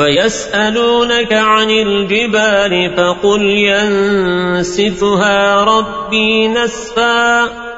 ويسألونك عن الجبال فقل ينسفها ربي نسفا.